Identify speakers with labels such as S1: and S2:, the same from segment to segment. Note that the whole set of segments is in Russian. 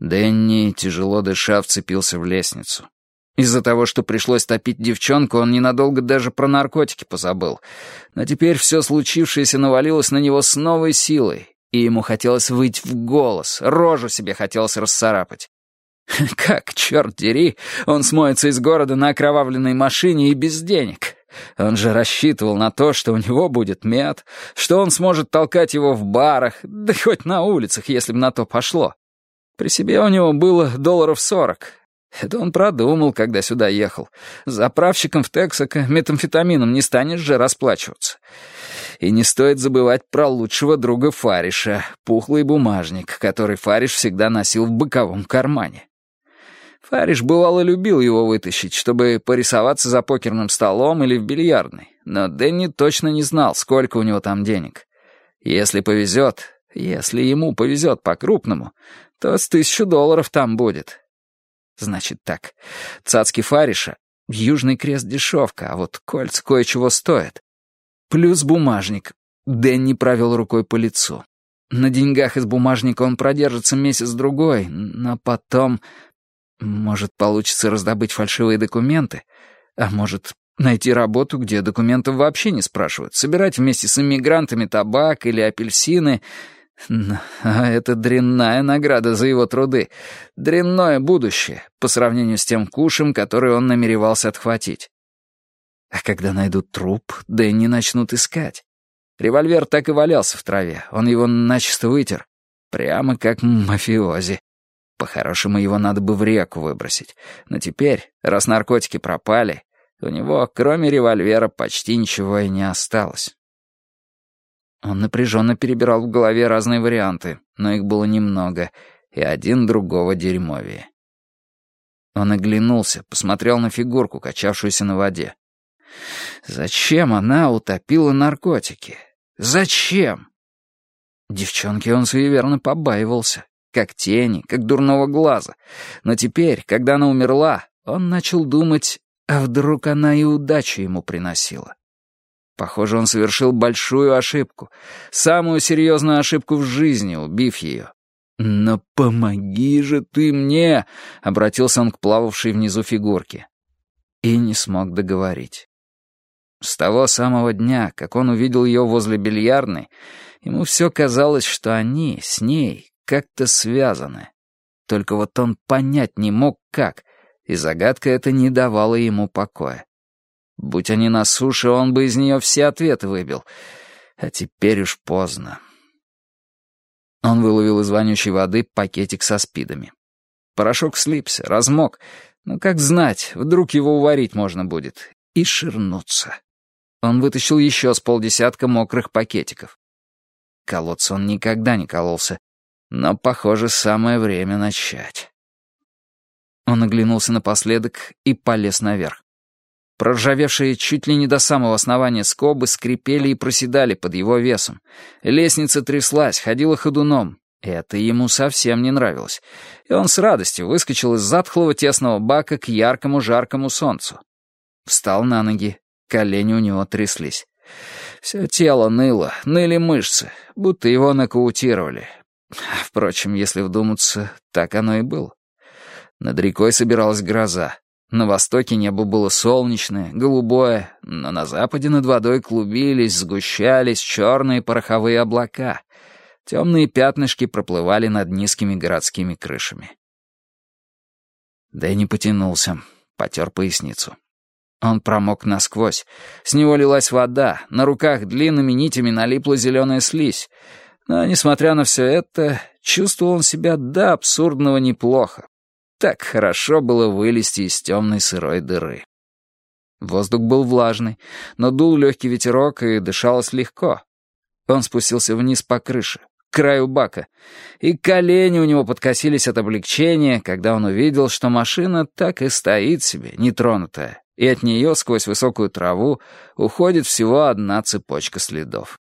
S1: Дэнни, тяжело дыша, вцепился в лестницу. Из-за того, что пришлось топить девчонку, он ненадолго даже про наркотики позабыл. Но теперь все случившееся навалилось на него с новой силой, и ему хотелось выйти в голос, рожу себе хотелось расцарапать. Как, черт дери, он смоется из города на окровавленной машине и без денег. Он же рассчитывал на то, что у него будет мед, что он сможет толкать его в барах, да хоть на улицах, если бы на то пошло. При себе у него было долларов сорок. Это он продумал, когда сюда ехал. Заправщиком в Тексако метамфетамином не станешь же расплачиваться. И не стоит забывать про лучшего друга Фариша, пухлый бумажник, который Фариш всегда носил в боковом кармане. Фариш бывало любил его вытащить, чтобы порисоваться за покерным столом или в бильярдной, но Дэнни точно не знал, сколько у него там денег. Если повезет, если ему повезет по-крупному, то с тысячу долларов там будет. Значит так, цацки Фариша, Южный крест дешевка, а вот кольца кое-чего стоят. Плюс бумажник. Дэнни провел рукой по лицу. На деньгах из бумажника он продержится месяц-другой, но потом может, получится раздобыть фальшивые документы, а может, найти работу, где документов вообще не спрашивают, собирать вместе с иммигрантами табак или апельсины. А это дрянная награда за его труды, дрянное будущее по сравнению с тем кушем, который он намеревался отхватить. А когда найдут труп, Дэнни начнут искать. Револьвер так и валялся в траве, он его начисто вытер, прямо как мафиози. По-хорошему, его надо бы в реку выбросить. Но теперь, раз наркотики пропали, у него, кроме револьвера, почти ничего и не осталось. Он напряженно перебирал в голове разные варианты, но их было немного, и один другого дерьмовее. Он оглянулся, посмотрел на фигурку, качавшуюся на воде. Зачем она утопила наркотики? Зачем? Девчонки он суеверно побаивался как тени, как дурного глаза. Но теперь, когда она умерла, он начал думать, а вдруг она и удачу ему приносила. Похоже, он совершил большую ошибку, самую серьезную ошибку в жизни, убив ее. «Но помоги же ты мне!» — обратился он к плававшей внизу фигурке. И не смог договорить. С того самого дня, как он увидел ее возле бильярдной, ему все казалось, что они с ней как-то связаны. Только вот он понять не мог, как, и загадка эта не давала ему покоя. Будь они на суше, он бы из нее все ответы выбил. А теперь уж поздно. Он выловил из вонючей воды пакетик со спидами. Порошок слипся, размок. Ну, как знать, вдруг его уварить можно будет. И ширнуться. Он вытащил еще с полдесятка мокрых пакетиков. Колоться он никогда не кололся, но, похоже, самое время начать. Он оглянулся напоследок и полез наверх. Проржавевшие чуть ли не до самого основания скобы скрипели и проседали под его весом. Лестница тряслась, ходила ходуном. Это ему совсем не нравилось. И он с радостью выскочил из затхлого тесного бака к яркому жаркому солнцу. Встал на ноги, колени у него тряслись. Все тело ныло, ныли мышцы, будто его нокаутировали. Впрочем, если вдуматься, так оно и было. Над рекой собиралась гроза. На востоке небо было солнечное, голубое, но на западе над водой клубились, сгущались черные пороховые облака. Темные пятнышки проплывали над низкими городскими крышами. Дэнни потянулся, потер поясницу. Он промок насквозь. С него лилась вода, на руках длинными нитями налипла зеленая слизь. Но, несмотря на все это, чувствовал он себя до абсурдного неплохо. Так хорошо было вылезти из темной сырой дыры. Воздух был влажный, но дул легкий ветерок и дышалось легко. Он спустился вниз по крыше, к краю бака, и колени у него подкосились от облегчения, когда он увидел, что машина так и стоит себе, нетронутая, и от нее сквозь высокую траву уходит всего одна цепочка следов.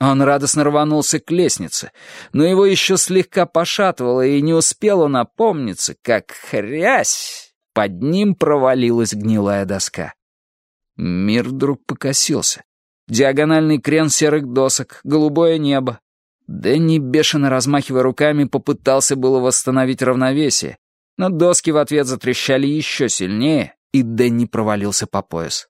S1: Он радостно рванулся к лестнице, но его еще слегка пошатывало, и не успел он опомниться, как хрясь, под ним провалилась гнилая доска. Мир вдруг покосился. Диагональный крен серых досок, голубое небо. Дэнни, бешено размахивая руками, попытался было восстановить равновесие, но доски в ответ затрещали еще сильнее, и Дэнни провалился по пояс.